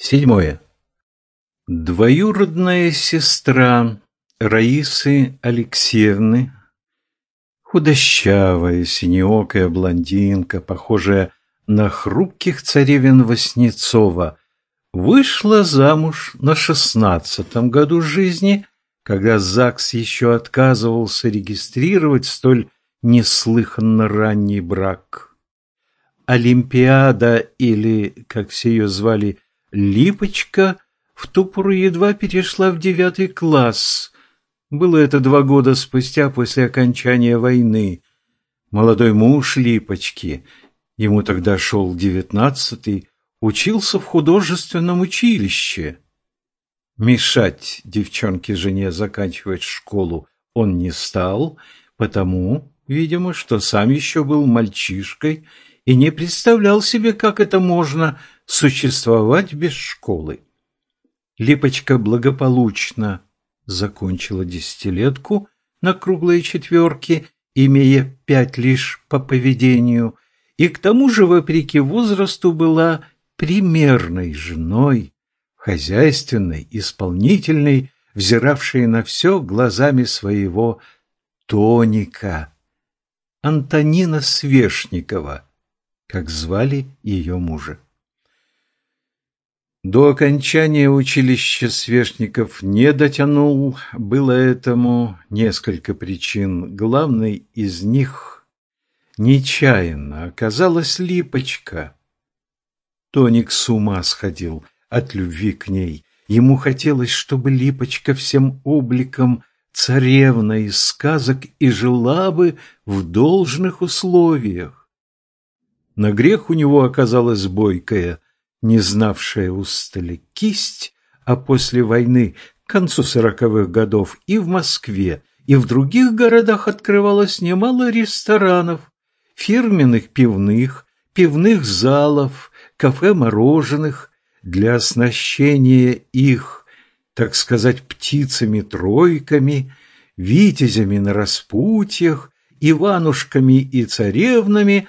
Седьмое. Двоюродная сестра Раисы Алексеевны, худощавая, синеокая блондинка, похожая на хрупких царевин Васнецова, вышла замуж на шестнадцатом году жизни, когда ЗАГС еще отказывался регистрировать столь неслыханно ранний брак. Олимпиада, или, как все ее звали, Липочка, в ту пору едва перешла в девятый класс. Было это два года спустя после окончания войны. Молодой муж Липочки, ему тогда шел девятнадцатый, учился в художественном училище. Мешать девчонке-жене заканчивать школу он не стал, потому, видимо, что сам еще был мальчишкой и не представлял себе, как это можно существовать без школы. Липочка благополучно закончила десятилетку на круглые четверки, имея пять лишь по поведению, и к тому же, вопреки возрасту, была примерной женой, хозяйственной, исполнительной, взиравшей на все глазами своего Тоника, Антонина Свешникова, как звали ее мужа. До окончания училища Свешников не дотянул, было этому несколько причин. Главной из них нечаянно оказалась Липочка. Тоник с ума сходил от любви к ней. Ему хотелось, чтобы Липочка всем обликом царевна из сказок и жила бы в должных условиях. На грех у него оказалась бойкая, не знавшая устали кисть, а после войны, к концу сороковых годов, и в Москве, и в других городах открывалось немало ресторанов, фирменных пивных, пивных залов, кафе-мороженых для оснащения их, так сказать, птицами-тройками, витязями на распутьях, Иванушками и царевнами,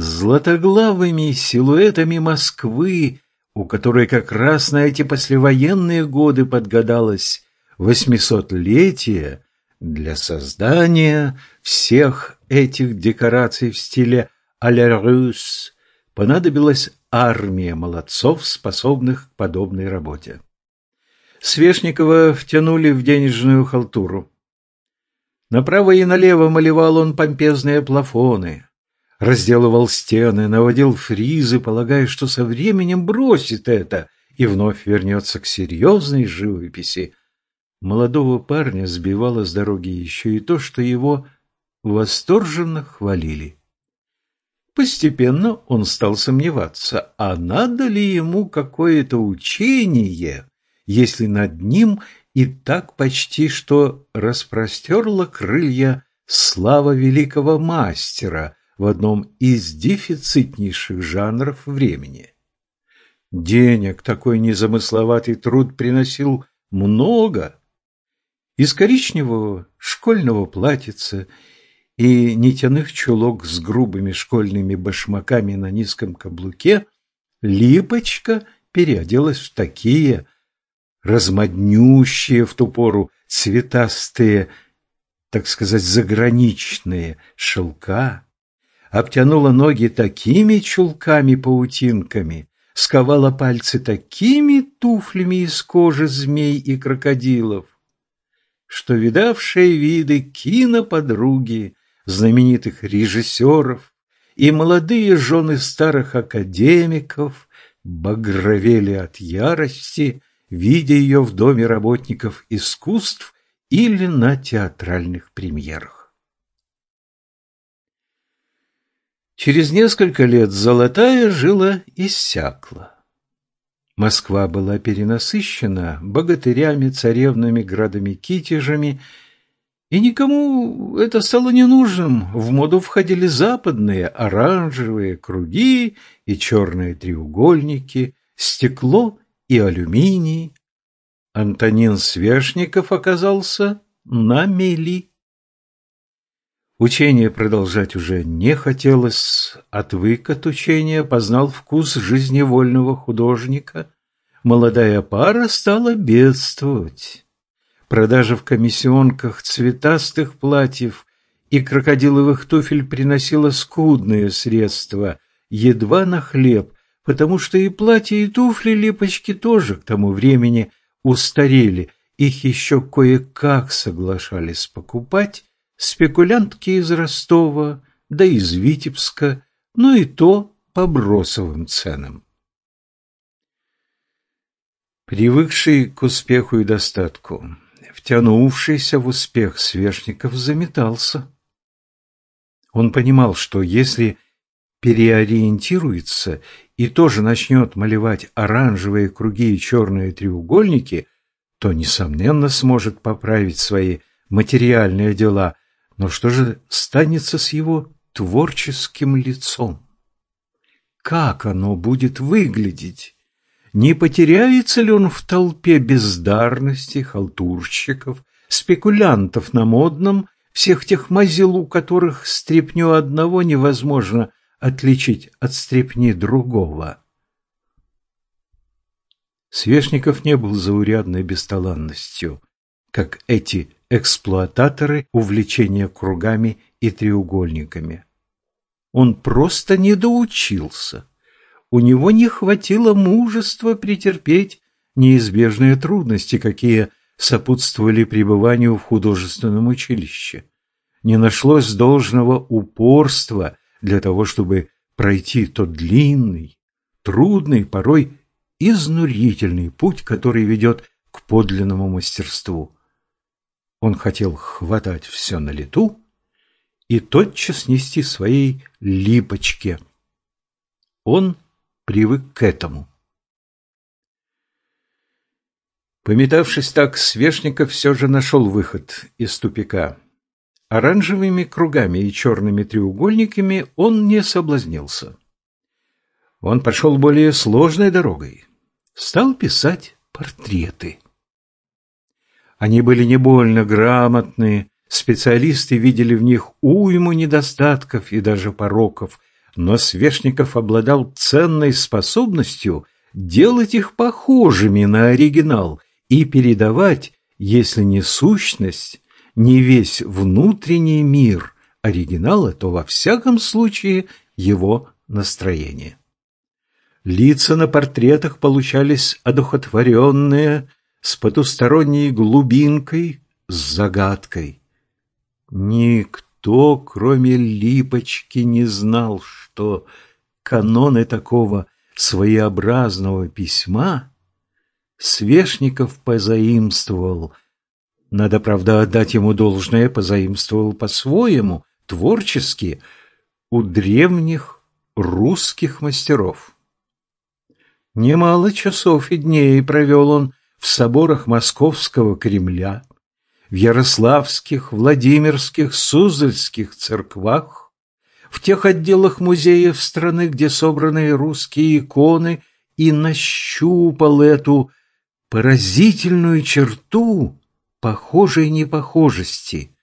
златоглавыми силуэтами Москвы, у которой как раз на эти послевоенные годы подгадалось восьмисотлетие для создания всех этих декораций в стиле «а-ля рус» понадобилась армия молодцов, способных к подобной работе. Свешникова втянули в денежную халтуру. Направо и налево малевал он помпезные плафоны, разделывал стены, наводил фризы, полагая, что со временем бросит это и вновь вернется к серьезной живописи. Молодого парня сбивало с дороги еще и то, что его восторженно хвалили. Постепенно он стал сомневаться, а надо ли ему какое-то учение, если над ним и так почти что распростерла крылья слава великого мастера, в одном из дефицитнейших жанров времени. Денег такой незамысловатый труд приносил много. Из коричневого школьного платьица и нитяных чулок с грубыми школьными башмаками на низком каблуке Липочка переоделась в такие размоднющие в ту пору цветастые, так сказать, заграничные шелка, обтянула ноги такими чулками-паутинками, сковала пальцы такими туфлями из кожи змей и крокодилов, что видавшие виды киноподруги знаменитых режиссеров и молодые жены старых академиков багровели от ярости, видя ее в доме работников искусств или на театральных премьерах. Через несколько лет золотая жила иссякла. Москва была перенасыщена богатырями, царевнами, градами-китежами, и никому это стало не нужным. В моду входили западные оранжевые круги и черные треугольники, стекло и алюминий. Антонин Свешников оказался на мели. Учение продолжать уже не хотелось, отвык от учения, познал вкус жизневольного художника, молодая пара стала бедствовать. Продажа в комиссионках цветастых платьев и крокодиловых туфель приносила скудные средства, едва на хлеб, потому что и платья, и туфли липочки тоже к тому времени устарели, их еще кое-как соглашались покупать спекулянтки из Ростова, да из Витебска, но и то по бросовым ценам. Привыкший к успеху и достатку, втянувшийся в успех Свешников заметался. Он понимал, что если переориентируется и тоже начнет малевать оранжевые круги и черные треугольники, то, несомненно, сможет поправить свои материальные дела. Но что же станется с его творческим лицом? Как оно будет выглядеть? Не потеряется ли он в толпе бездарности, халтурщиков, спекулянтов на модном, всех тех мазил, у которых стряпню одного невозможно отличить от стрепни другого? Свешников не был заурядной бесталанностью, как эти эксплуататоры увлечения кругами и треугольниками. Он просто не доучился у него не хватило мужества претерпеть неизбежные трудности, какие сопутствовали пребыванию в художественном училище. Не нашлось должного упорства для того, чтобы пройти тот длинный, трудный, порой изнурительный путь, который ведет к подлинному мастерству. Он хотел хватать все на лету и тотчас нести своей липочке. Он привык к этому. Пометавшись так, Свешников все же нашел выход из тупика. Оранжевыми кругами и черными треугольниками он не соблазнился. Он пошел более сложной дорогой. Стал писать портреты. Они были не больно грамотные, специалисты видели в них уйму недостатков и даже пороков, но Свешников обладал ценной способностью делать их похожими на оригинал и передавать, если не сущность, не весь внутренний мир оригинала, то во всяком случае его настроение. Лица на портретах получались одухотворенные, с потусторонней глубинкой, с загадкой. Никто, кроме Липочки, не знал, что каноны такого своеобразного письма Свешников позаимствовал. Надо, правда, отдать ему должное, позаимствовал по-своему, творчески, у древних русских мастеров. Немало часов и дней провел он в соборах Московского Кремля, в Ярославских, Владимирских, Суздальских церквах, в тех отделах музеев страны, где собраны русские иконы, и нащупал эту поразительную черту похожей непохожести,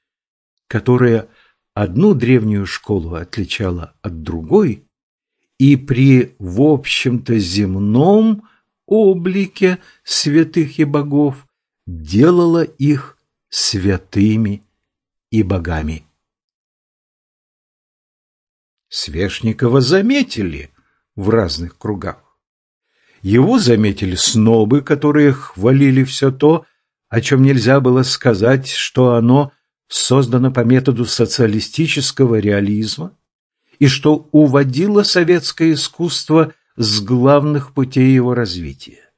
которая одну древнюю школу отличала от другой, и при, в общем-то, земном облике святых и богов делала их святыми и богами. Свешникова заметили в разных кругах. Его заметили снобы, которые хвалили все то, о чем нельзя было сказать, что оно создано по методу социалистического реализма и что уводило советское искусство с главных путей его развития.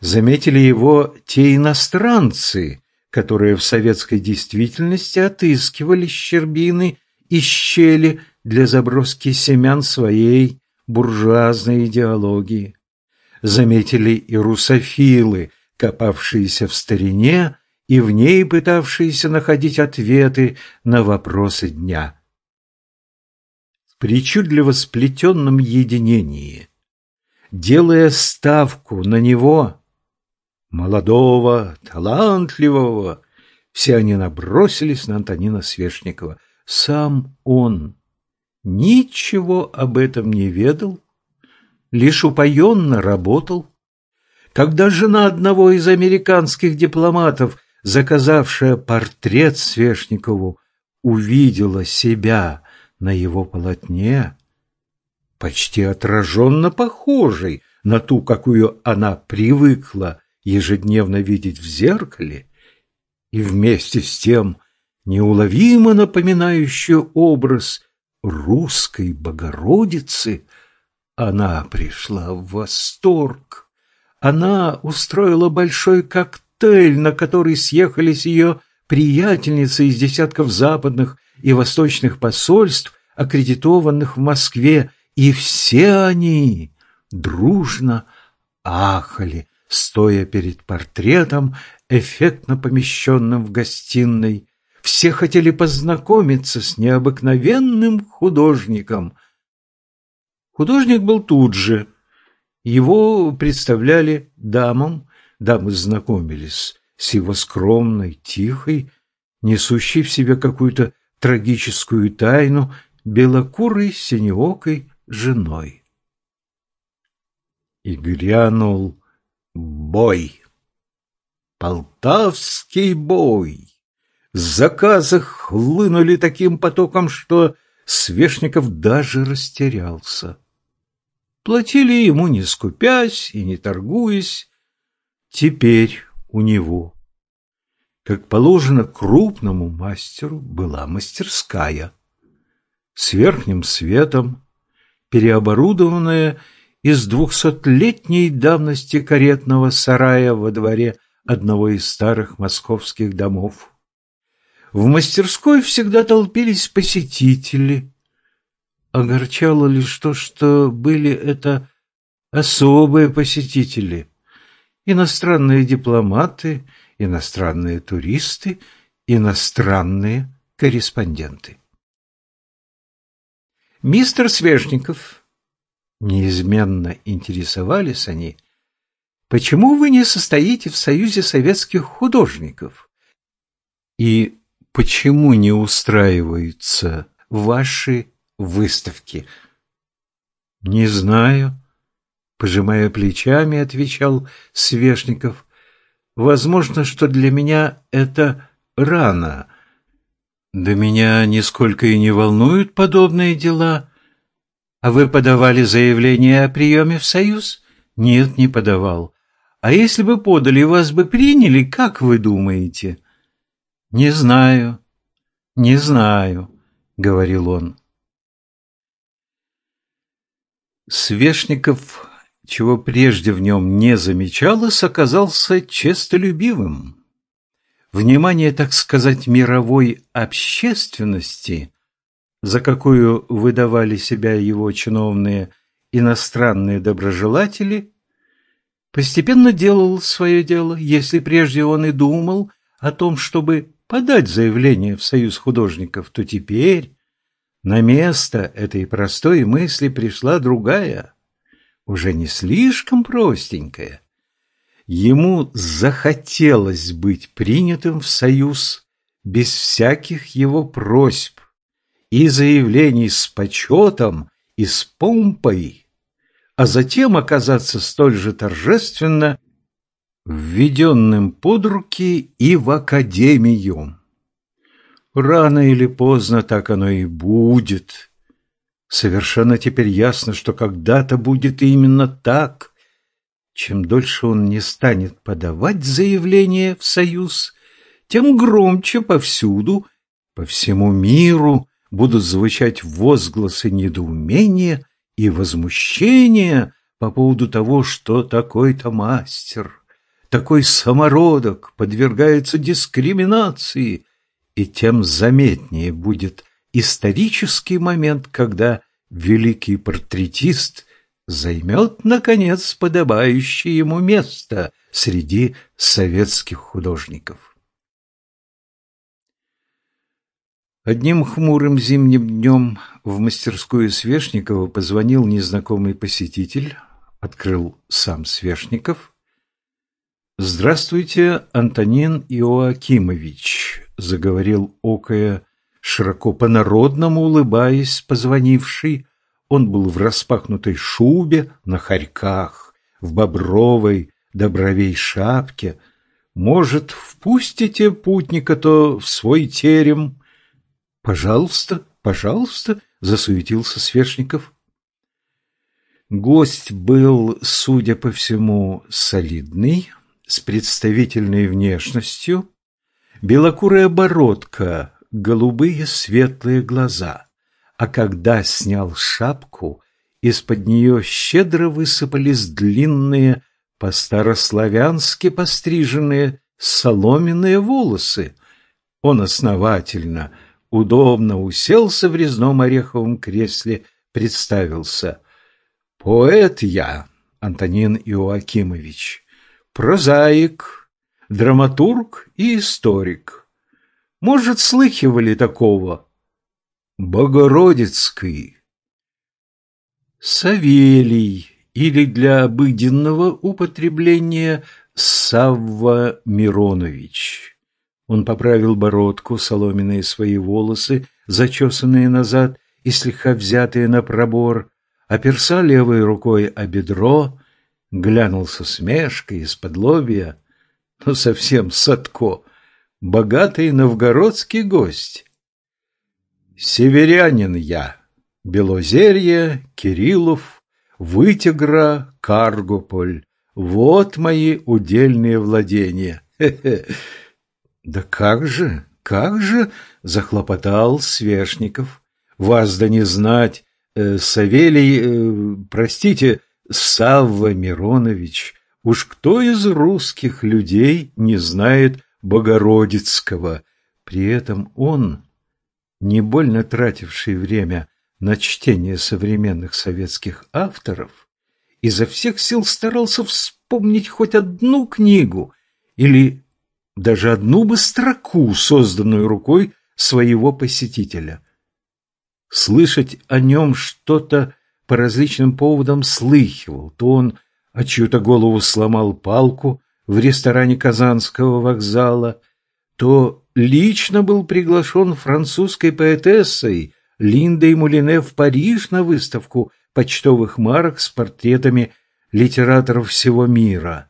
Заметили его те иностранцы, которые в советской действительности отыскивали щербины и щели для заброски семян своей буржуазной идеологии. Заметили и русофилы, копавшиеся в старине и в ней пытавшиеся находить ответы на вопросы дня. Причудливо сплетенном единении, делая ставку на него, молодого, талантливого, все они набросились на Антонина Свешникова – сам он ничего об этом не ведал, лишь упоенно работал, когда жена одного из американских дипломатов, заказавшая портрет Свешникову, увидела себя на его полотне, почти отраженно похожей на ту, какую она привыкла ежедневно видеть в зеркале, и вместе с тем неуловимо напоминающую образ русской Богородицы, она пришла в восторг. Она устроила большой коктейль, на который съехались ее приятельницы из десятков западных и восточных посольств, аккредитованных в Москве, и все они дружно ахали, стоя перед портретом, эффектно помещенным в гостиной. Все хотели познакомиться с необыкновенным художником. Художник был тут же. Его представляли дамам, дамы знакомились с его скромной, тихой, несущей в себе какую-то трагическую тайну, белокурой, синеокой женой. И грянул бой. Полтавский бой. Заказы хлынули таким потоком, что Свешников даже растерялся. Платили ему не скупясь и не торгуясь. Теперь у него, как положено крупному мастеру, была мастерская с верхним светом, переоборудованная из двухсотлетней давности каретного сарая во дворе одного из старых московских домов. В мастерской всегда толпились посетители. Огорчало лишь то, что были это особые посетители, иностранные дипломаты, иностранные туристы, иностранные корреспонденты. Мистер Свежников, неизменно интересовались они, почему вы не состоите в Союзе советских художников? И почему не устраиваются ваши выставки? Не знаю, пожимая плечами, отвечал Свешников. Возможно, что для меня это рано. Да меня нисколько и не волнуют подобные дела. А вы подавали заявление о приеме в Союз? Нет, не подавал. А если бы подали, вас бы приняли, как вы думаете? «Не знаю, не знаю», — говорил он. Свешников, чего прежде в нем не замечалось, оказался честолюбивым. Внимание, так сказать, мировой общественности, за какую выдавали себя его чиновные иностранные доброжелатели, постепенно делал свое дело, если прежде он и думал о том, чтобы подать заявление в Союз художников, то теперь на место этой простой мысли пришла другая, уже не слишком простенькая. Ему захотелось быть принятым в Союз без всяких его просьб и заявлений с почетом и с помпой, а затем оказаться столь же торжественно введенным под руки и в академию. Рано или поздно так оно и будет. Совершенно теперь ясно, что когда-то будет именно так. Чем дольше он не станет подавать заявление в Союз, тем громче повсюду, по всему миру будут звучать возгласы недоумения и возмущения по поводу того, что такой-то мастер – такой самородок подвергается дискриминации, и тем заметнее будет исторический момент, когда великий портретист займет, наконец, подобающее ему место среди советских художников. Одним хмурым зимним днем в мастерскую Свешникова позвонил незнакомый посетитель, открыл сам Свешников – «Здравствуйте, Антонин Иоакимович», — заговорил Окая, широко по-народному улыбаясь, позвонивший. Он был в распахнутой шубе, на хорьках, в бобровой, добровей шапке. Может, впустите путника-то в свой терем? Пожалуйста, пожалуйста, засуетился Свешников. Гость был, судя по всему, солидный, с представительной внешностью, белокурая бородка, голубые светлые глаза. А когда снял шапку, из-под нее щедро высыпались длинные, по-старославянски постриженные соломенные волосы. Он основательно, удобно уселся в резном ореховом кресле, представился. «Поэт я, Антонин Иоакимович, прозаик, драматург и историк. Может, слыхивали такого? Богородицкий. Савелий или для обыденного употребления Савва Миронович. Он поправил бородку, соломенные свои волосы, зачесанные назад и слегка взятые на пробор, оперся левой рукой о бедро, глянул со смешкой из-под лобья. Ну, совсем Садко, богатый новгородский гость. Северянин я, Белозерье, Кириллов, Вытегра, Каргополь. Вот мои удельные владения. Да как же, как же, захлопотал Свешников. Вас да не знать, э, Савелий, э, простите, Савва Миронович, уж кто из русских людей не знает Богородицкого? При этом он, не больно тративший время на чтение современных советских авторов, изо всех сил старался вспомнить хоть одну книгу или даже одну бы строку, созданную рукой своего посетителя. Слышать о нем что-то по различным поводам слыхивал, то он о чью-то голову сломал палку в ресторане Казанского вокзала, то лично был приглашен французской поэтессой Линдой Мулине в Париж на выставку почтовых марок с портретами литераторов всего мира.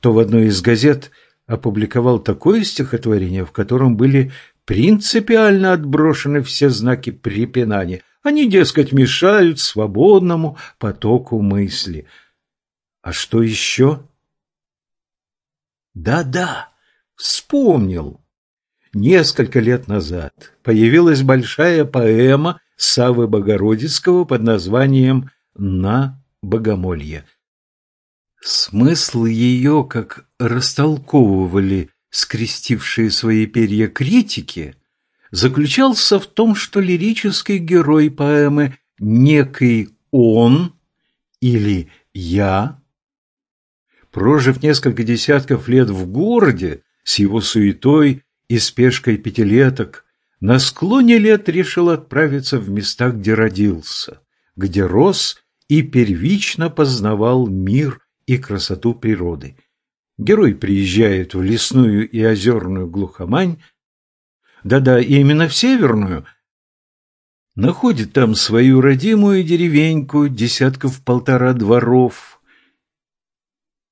То в одной из газет опубликовал такое стихотворение, в котором были принципиально отброшены все знаки препинания. Они, дескать, мешают свободному потоку мысли. А что еще? Да-да, вспомнил. Несколько лет назад появилась большая поэма Савы Богородицкого под названием «На богомолье». Смысл ее, как растолковывали скрестившие свои перья критики, заключался в том, что лирический герой поэмы некий «он» или «я», прожив несколько десятков лет в городе с его суетой и спешкой пятилеток, на склоне лет решил отправиться в места, где родился, где рос и первично познавал мир и красоту природы. Герой приезжает в лесную и озерную глухомань, да-да, именно в северную, находит там свою родимую деревеньку, десятков полтора дворов.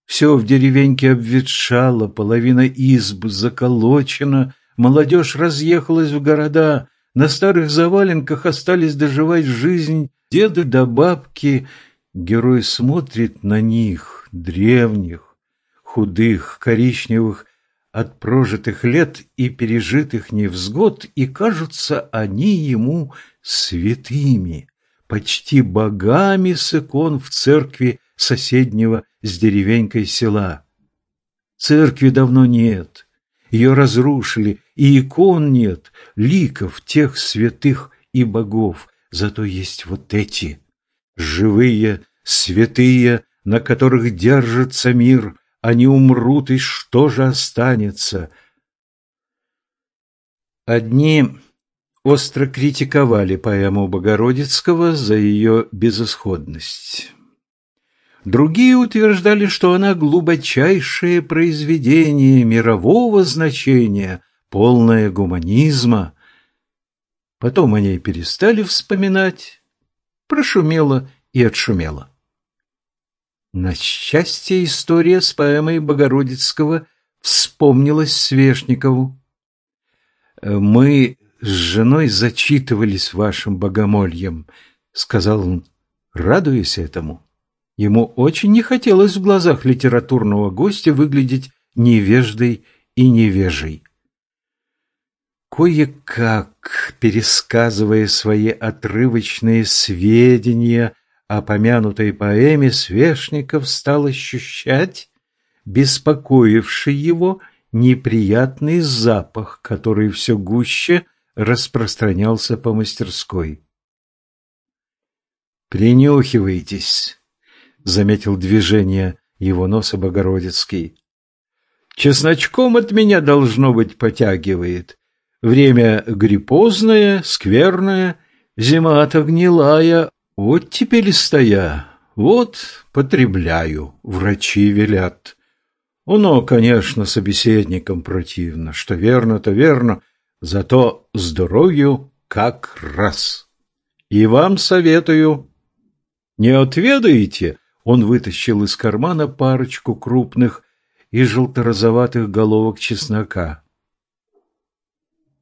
Все в деревеньке обветшало, половина изб заколочена, молодежь разъехалась в города, на старых заваленках остались доживать жизнь деды да бабки. Герой смотрит на них, древних, худых, коричневых, от прожитых лет и пережитых невзгод, и кажутся они ему святыми, почти богами с икон в церкви соседнего с деревенькой села. Церкви давно нет, ее разрушили, и икон нет, ликов тех святых и богов, зато есть вот эти, живые, святые, на которых держится мир, они умрут, и что же останется? Одни остро критиковали поэму Богородицкого за ее безысходность. Другие утверждали, что она глубочайшее произведение мирового значения, полное гуманизма. Потом о ней перестали вспоминать, прошумело и отшумело. На счастье, история с поэмой Богородицкого вспомнилась Свешникову. «Мы с женой зачитывались вашим богомольем», — сказал он, радуясь этому. Ему очень не хотелось в глазах литературного гостя выглядеть невеждой и невежей. Кое-как, пересказывая свои отрывочные сведения о помянутой поэме, Свешников стал ощущать беспокоивший его неприятный запах, который все гуще распространялся по мастерской. «Принюхивайтесь», — заметил движение его носа Богородицкий. «Чесночком от меня, должно быть, потягивает. Время гриппозное, скверное, зима-то гнилая, вот теперь стоя, вот потребляю, врачи велят. Оно, конечно, собеседникам противно, что верно, то верно, зато здоровью как раз. И вам советую не отведаете?» Он вытащил из кармана парочку крупных и желторозоватых головок чеснока.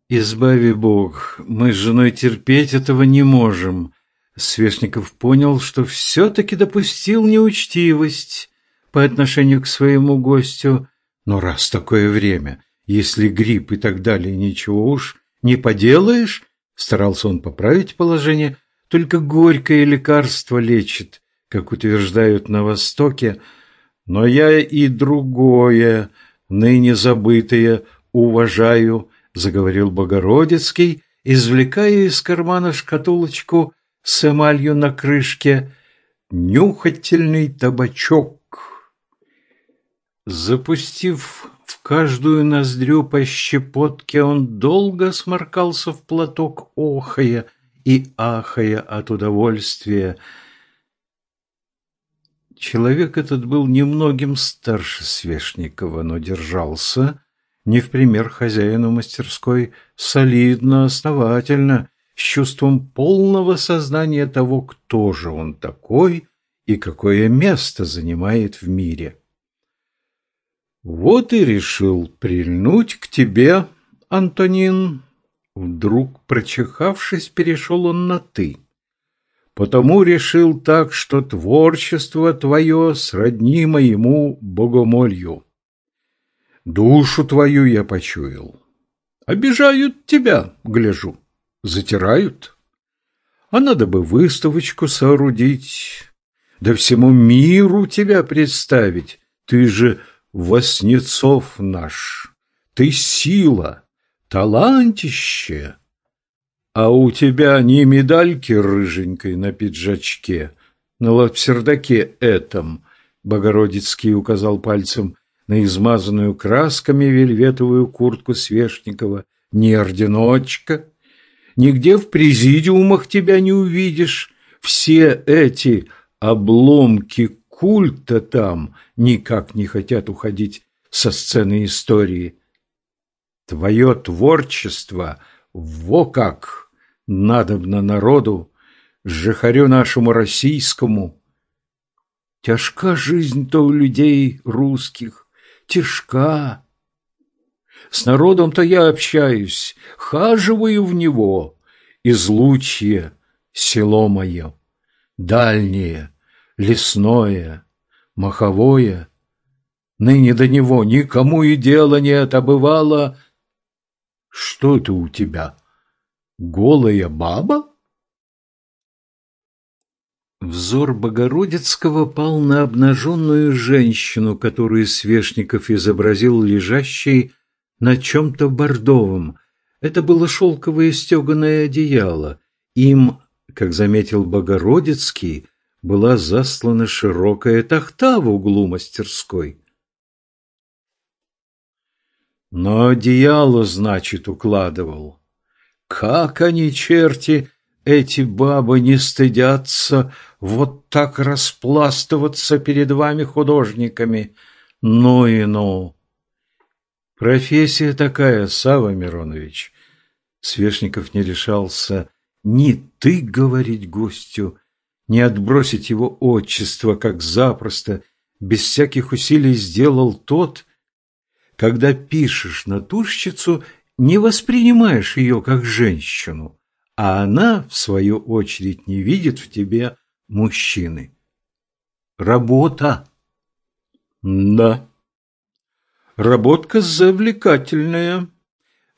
«Избави Бог, мы с женой терпеть этого не можем». Свешников понял, что все-таки допустил неучтивость по отношению к своему гостю. Но раз такое время, если грипп и так далее, ничего уж не поделаешь, старался он поправить положение, только горькое лекарство лечит, как утверждают на Востоке, но я и другое, ныне забытое, уважаю, заговорил Богородицкий, извлекая из кармана шкатулочку с эмалью на крышке, нюхательный табачок. Запустив в каждую ноздрю по щепотке, он долго сморкался в платок, охая, и ахая от удовольствия. Человек этот был немногим старше Свешникова, но держался, не в пример хозяину мастерской, солидно, основательно, с чувством полного сознания того, кто же он такой и какое место занимает в мире. Вот и решил прильнуть к тебе, Антонин, Вдруг, прочихавшись, перешел он на «ты». Потому решил так, что творчество твое сродни моему богомолью. Душу твою я почуял. Обижают тебя, гляжу, затирают. А надо бы выставочку соорудить, да всему миру тебя представить. Ты же Воснецов наш, ты сила, талантище. А у тебя не медальки рыженькой на пиджачке, на лапсердаке этом, Богородицкий указал пальцем на измазанную красками вельветовую куртку Свешникова, не орденочка. Нигде в президиумах тебя не увидишь. Все эти обломки культа там никак не хотят уходить со сцены истории. Твое творчество, во как, надобно народу, жихарю нашему российскому. Тяжка жизнь-то у людей русских, тяжка. С народом-то я общаюсь, хаживаю в него, излучье, село мое, дальнее, лесное, маховое. Ныне до него никому и дела нет, а бывало, что это у тебя? Голая баба? Взор Богородицкого пал на обнаженную женщину, которую Свешников изобразил лежащей на чем-то бордовом. Это было шелковое стеганое одеяло. Им, как заметил Богородицкий, была заслана широкая тахта в углу мастерской. Но одеяло, значит, укладывал. Как они, черти, эти бабы не стыдятся вот так распластываться перед вами художниками. Ну и ну. Профессия такая, Сава Миронович. Свешников не решался ни ты говорить гостю, не отбросить его отчество, как запросто, без всяких усилий сделал тот, когда пишешь натурщицу, не воспринимаешь ее как женщину, а она, в свою очередь, не видит в тебе мужчины. Работа. Да. Работка завлекательная.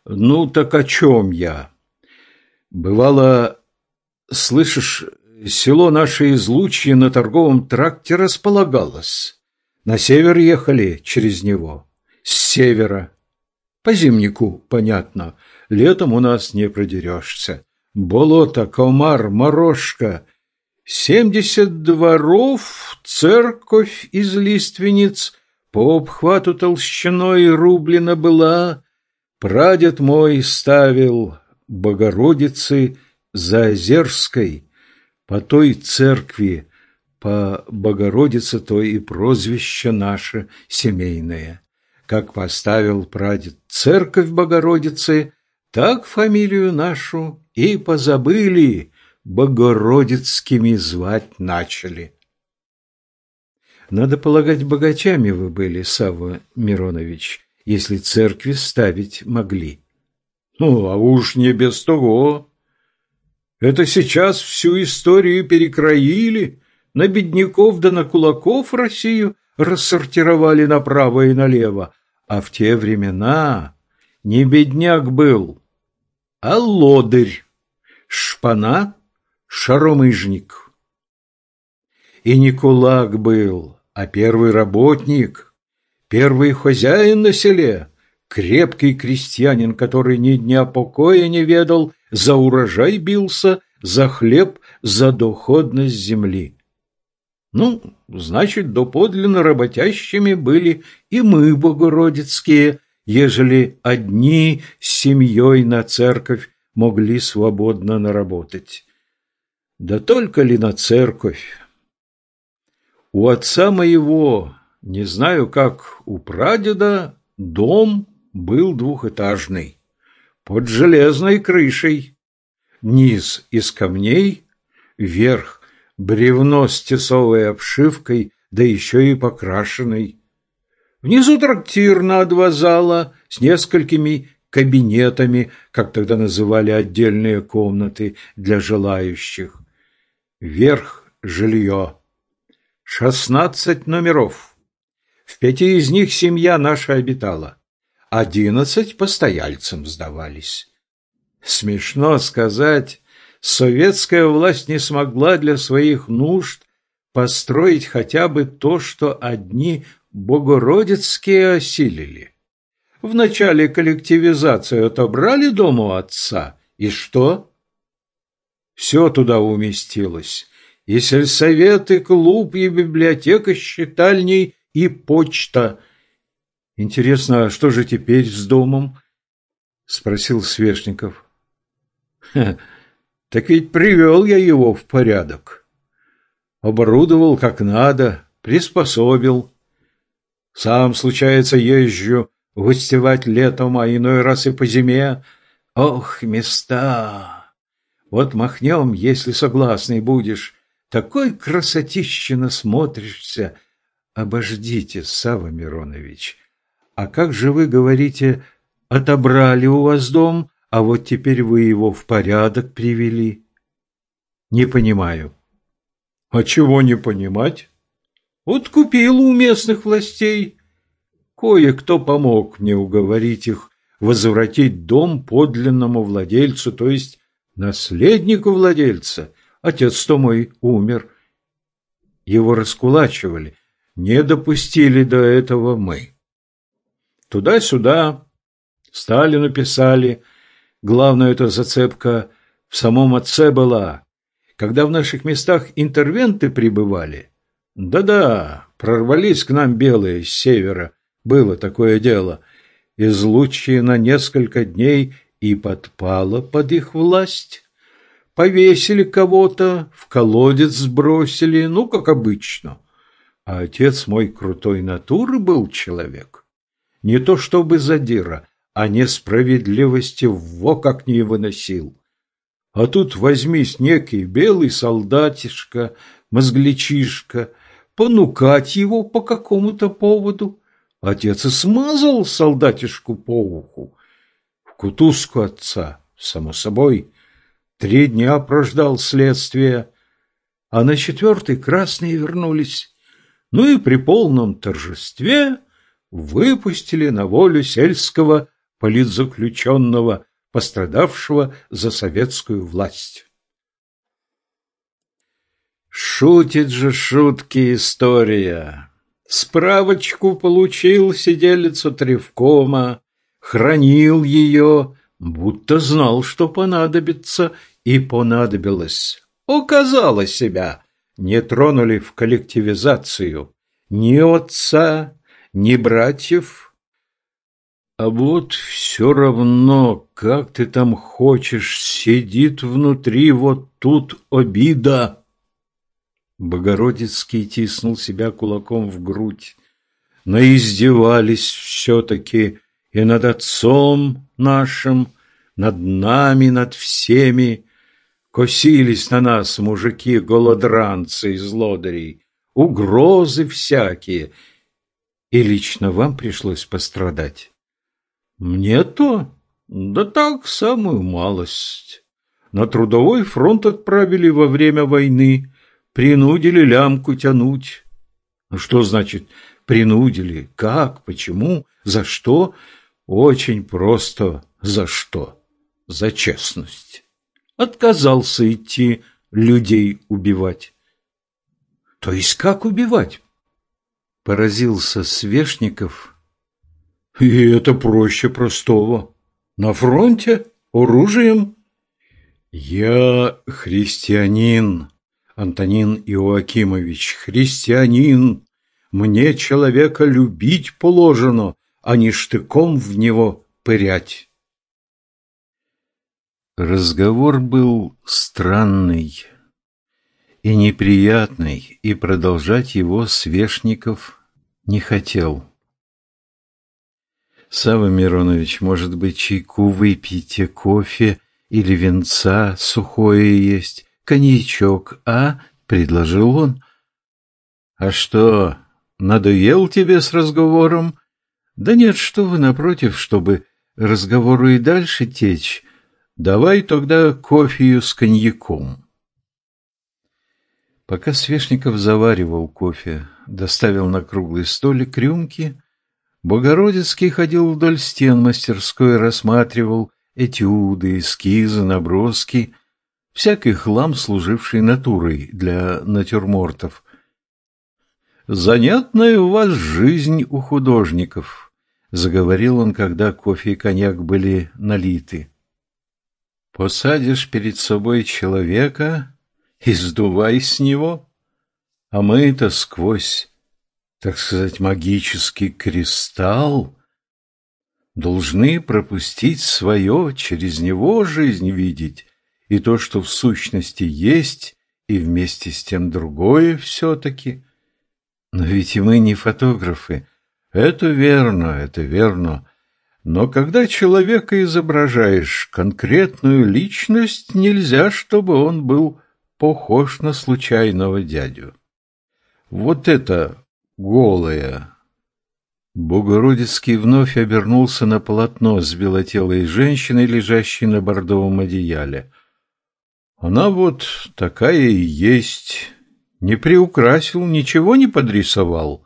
Ну, так о чем я? Бывало, слышишь, село наше Излучье на торговом тракте располагалось. На север ехали через него. С севера. По зимнику, понятно. Летом у нас не продерешься. Болото, комар, морожка. Семьдесят дворов, церковь из лиственниц, по обхвату толщиной рублена была. Прадед мой ставил Богородицы Заозерской, по той церкви, по Богородице то и прозвище наше семейное. Как поставил прадед церковь Богородицы, так фамилию нашу и позабыли, Богородицкими звать начали. Надо полагать, богачами вы были, Савва Миронович, если церкви ставить могли. Ну, а уж не без того. Это сейчас всю историю перекроили, на бедняков да на кулаков Россию рассортировали направо и налево, а в те времена не бедняк был, а лодырь, шпана, шаромыжник. И не кулак был, а первый работник, первый хозяин на селе, крепкий крестьянин, который ни дня покоя не ведал, за урожай бился, за хлеб, за доходность земли. Ну, значит, доподлинно работящими были и мы, богородицкие, ежели одни с семьей на церковь могли свободно наработать. Да только ли на церковь? У отца моего, не знаю как у прадеда, дом был двухэтажный, под железной крышей. Низ из камней, верх бревно с тесовой обшивкой, да еще и покрашенный. Внизу трактир на два зала с несколькими кабинетами, как тогда называли отдельные комнаты для желающих. Верх – жилье. Шестнадцать номеров. В пяти из них семья наша обитала. Одиннадцать постояльцам сдавались. Смешно сказать, советская власть не смогла для своих нужд построить хотя бы то, что одни богородицкие осилили. Вначале коллективизацию отобрали дом у отца, и что? Все туда уместилось. И сельсовет, и клуб, и библиотека с читальней, и почта. Интересно, а что же теперь с домом? Спросил Свешников. Так ведь привел я его в порядок. Оборудовал как надо, приспособил. Сам, случается, езжу гостевать летом, а иной раз и по зиме. Ох, места! Вот махнем, если согласный будешь. Такой красотище насмотришься. Обождите, Сава Миронович. А как же вы говорите, отобрали у вас дом, а вот теперь вы его в порядок привели? Не понимаю. А чего не понимать? Вот купил у местных властей. Кое-кто помог мне уговорить их возвратить дом подлинному владельцу, то есть наследнику владельца. Отец-то мой умер. Его раскулачивали. Не допустили до этого мы. Туда-сюда Сталину писали. Главное, эта зацепка в самом отце была. Когда в наших местах интервенты прибывали, да-да, прорвались к нам белые с севера, было такое дело. Излучье на несколько дней и подпало под их власть. Повесили кого-то, в колодец сбросили, ну, как обычно. А отец мой крутой натуры был человек. Не то чтобы задира, а несправедливости во как не выносил. А тут возьмись некий белый солдатишка, мозгличишка, понукать его по какому-то поводу. Отец и смазал солдатишку по уху. В кутузку отца, само собой, три дня прождал следствие, а на четвертый красные вернулись. Ну и при полном торжестве выпустили на волю сельского политзаключенного, пострадавшего за советскую власть. Шутит же шутки история. Справочку получил сиделец от хранил ее, будто знал, что понадобится, и понадобилось. Указала себя, не тронули в коллективизацию ни отца, ни братьев. А вот все равно, как ты там хочешь, сидит внутри вот тут обида. Богородицкий тиснул себя кулаком в грудь. Но издевались все-таки и над отцом нашим, над нами, над всеми. Косились на нас мужики-голодранцы из лодырей, угрозы всякие. И лично вам пришлось пострадать. Мне-то? Да так, самую малость. На трудовой фронт отправили во время войны, принудили лямку тянуть. Ну, что значит принудили? Как? Почему? За что? Очень просто. За что? За честность. Отказался идти людей убивать. То есть как убивать? Поразился Свешников. И это проще простого. На фронте оружием. Я христианин, Антонин Иоакимович, христианин, мне человека любить положено, а не штыком в него пырять. Разговор был странный и неприятный, и продолжать его Свешников не хотел. Сава Миронович, может быть, чайку выпьете, кофе или венца сухое есть? коньячок, а?» — предложил он. «А что, надоел тебе с разговором?» «Да нет, что вы, напротив, чтобы разговору и дальше течь. Давай тогда кофею с коньяком». Пока Свешников заваривал кофе, доставил на круглый столик рюмки, Богородицкий ходил вдоль стен мастерской, рассматривал этюды, эскизы, наброски — всякий хлам, служивший натурой для натюрмортов. «Занятная у вас жизнь у художников», — заговорил он, когда кофе и коньяк были налиты. «Посадишь перед собой человека и сдувай с него, а мы-то сквозь, так сказать, магический кристалл должны пропустить свое, через него жизнь видеть» и то, что в сущности есть, и вместе с тем другое все-таки. Но ведь и мы не фотографы. Это верно, это верно. Но когда человека изображаешь конкретную личность, нельзя, чтобы он был похож на случайного дядю. Вот это голое. Богородицкий вновь обернулся на полотно с белотелой женщиной, лежащей на бордовом одеяле. Она вот такая и есть. Не приукрасил, ничего не подрисовал.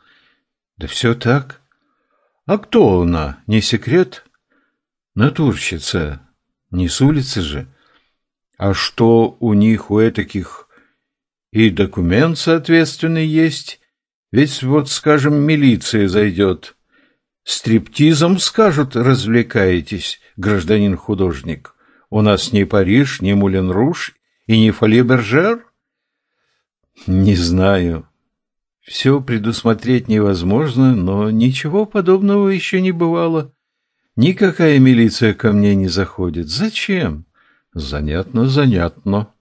Да все так. А кто она, не секрет? Натурщица, не с улицы же. А что у них, у этаких, и документ соответственный есть? Ведь вот, скажем, милиция зайдет. Стриптизом, скажут, развлекаетесь, гражданин художник. У нас ни Париж, ни Мулен-Руж и не Фоле Бержер? Не знаю. Все предусмотреть невозможно, но ничего подобного еще не бывало. Никакая милиция ко мне не заходит. Зачем? Занятно, занятно.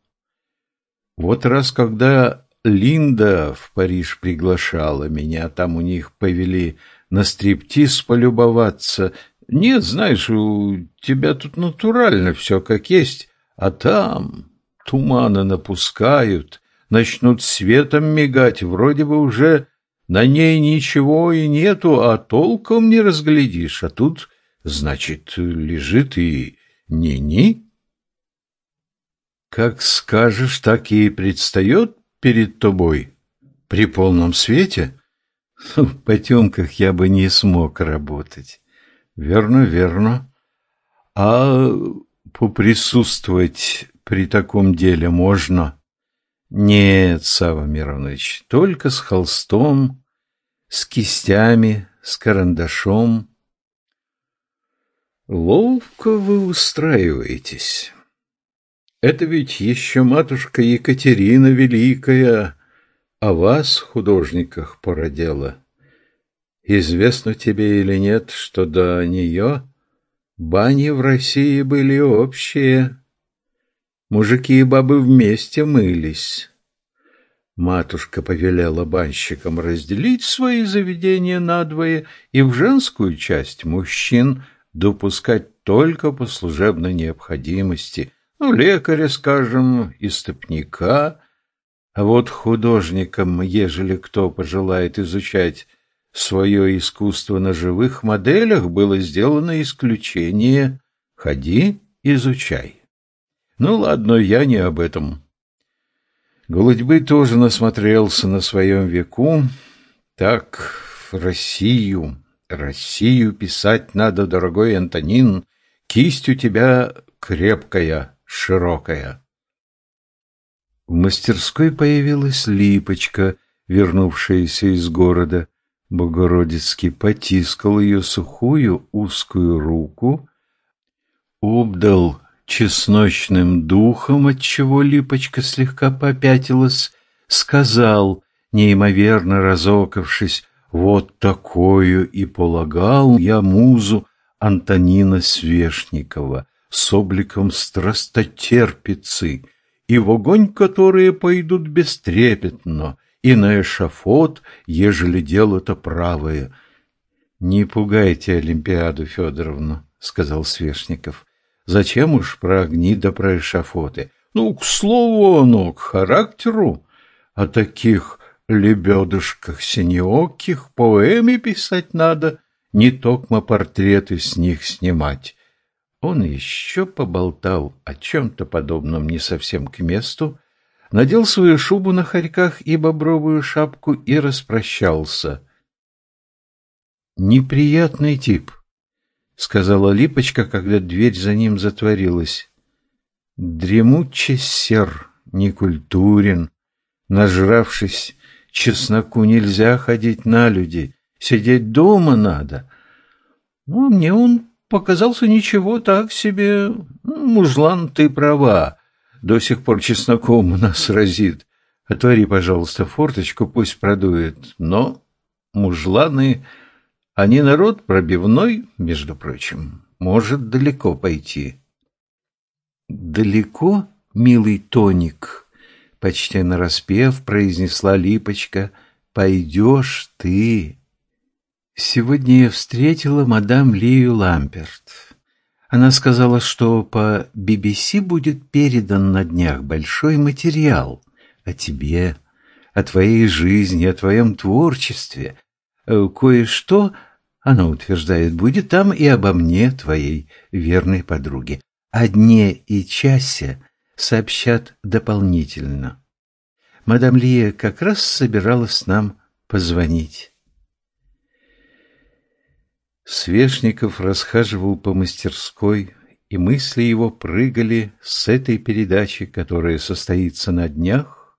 Вот раз, когда Линда в Париж приглашала меня, там у них повели на стриптиз полюбоваться. Нет, знаешь, у тебя тут натурально все как есть, А там туманы напускают, начнут светом мигать, вроде бы уже на ней ничего и нету, а толком не разглядишь, а тут, значит, лежит и ни-ни. Как скажешь, так и предстает перед тобой при полном свете. В потемках я бы не смог работать. Верно, верно. А поприсутствовать при таком деле можно? Нет, Сава Миронович, только с холстом, с кистями, с карандашом. Ловко вы устраиваетесь. Это ведь еще матушка Екатерина Великая о вас, художниках, породела. Известно тебе или нет, что до нее бани в России были общие. Мужики и бабы вместе мылись. Матушка повелела банщикам разделить свои заведения надвое и в женскую часть мужчин допускать только по служебной необходимости, ну, лекаря, скажем, истопника, а вот художникам, ежели кто пожелает изучать свое искусство на живых моделях было сделано исключение. Ходи, изучай. Ну ладно, я не об этом. Голудьбы тоже насмотрелся на своем веку. Так, Россию, Россию писать надо, дорогой Антонин. Кисть у тебя крепкая, широкая. В мастерской появилась Липочка, вернувшаяся из города. Богородицкий потискал ее сухую узкую руку, обдал чесночным духом, отчего липочка слегка попятилась, сказал, неимоверно разокавшись, «Вот такую и полагал я музу Антонина Свешникова с обликом страстотерпицы, и в огонь которые пойдут бестрепетно, и на эшафот, ежели дело-то правое. — Не пугайте Олимпиаду Федоровну, — сказал Свешников. — Зачем уж про огни да про эшафоты? Ну, к слову оно, к характеру. О таких лебедушках синеоких поэме писать надо, не токмо портреты с них снимать. Он еще поболтал о чем-то подобном не совсем к месту, надел свою шубу на хорьках и бобровую шапку и распрощался. «Неприятный тип», — сказала Липочка, когда дверь за ним затворилась. «Дремучий сер, некультурен, нажравшись, чесноку нельзя ходить на люди, сидеть дома надо. Ну, мне он показался ничего так себе. Мужлан, ты права, до сих пор чесноком нас разит. Отвори, пожалуйста, форточку, пусть продует. Но мужланы, они народ пробивной, между прочим, может далеко пойти. Далеко, милый тоник, почти нараспев, произнесла Липочка, пойдешь ты. Сегодня я встретила мадам Лию Ламперт. Она сказала, что по BBC будет передан на днях большой материал о тебе, о твоей жизни, о твоем творчестве. Э, кое-что, она утверждает, будет там и обо мне, твоей верной подруге. О дне и часе сообщат дополнительно. Мадам Лия как раз собиралась нам позвонить. Свешников расхаживал по мастерской, и мысли его прыгали с этой передачи, которая состоится на днях,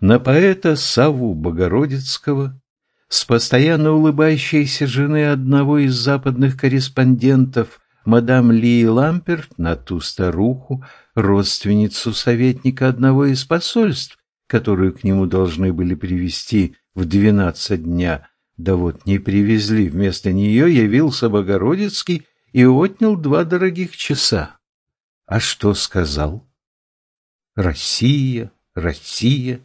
на поэта Саву Богородицкого, с постоянно улыбающейся жены одного из западных корреспондентов, мадам Ли Ламперт, на ту старуху, родственницу советника одного из посольств, которую к нему должны были привести в двенадцать дня, да вот не привезли, вместо нее явился Богородицкий и отнял два дорогих часа. А что сказал? Россия, Россия.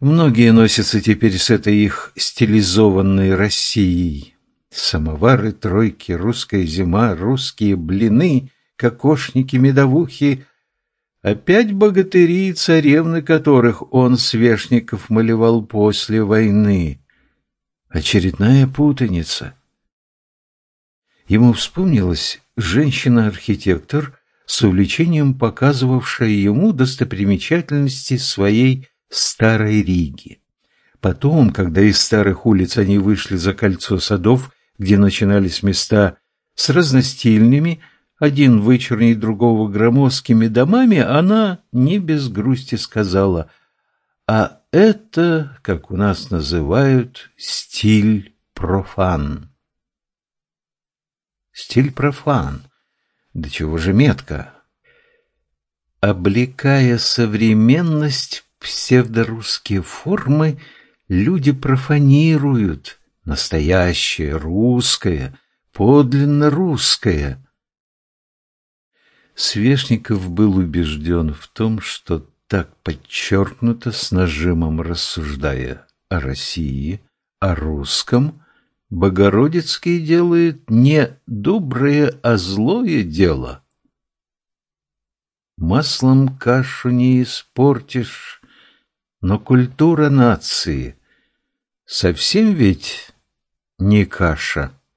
Многие носятся теперь с этой их стилизованной Россией. Самовары, тройки, русская зима, русские блины, кокошники, медовухи, опять богатыри и царевны, которых он, Свешников, малевал после войны. Очередная путаница. Ему вспомнилась женщина-архитектор, с увлечением показывавшая ему достопримечательности своей старой Риги. Потом, когда из старых улиц они вышли за кольцо садов, где начинались места с разностильными, один вычурней другого громоздкими домами, она не без грусти сказала, «А это, как у нас называют, стиль профан». Стиль профан. Да чего же метко? Облекая современность в псевдорусские формы, люди профанируют настоящее, русское, подлинно русское. Свешников был убежден в том, что так подчеркнуто, с нажимом рассуждая о России, о русском, Богородицкий делает не доброе, а злое дело. Маслом кашу не испортишь, но культура нации совсем ведь не каша.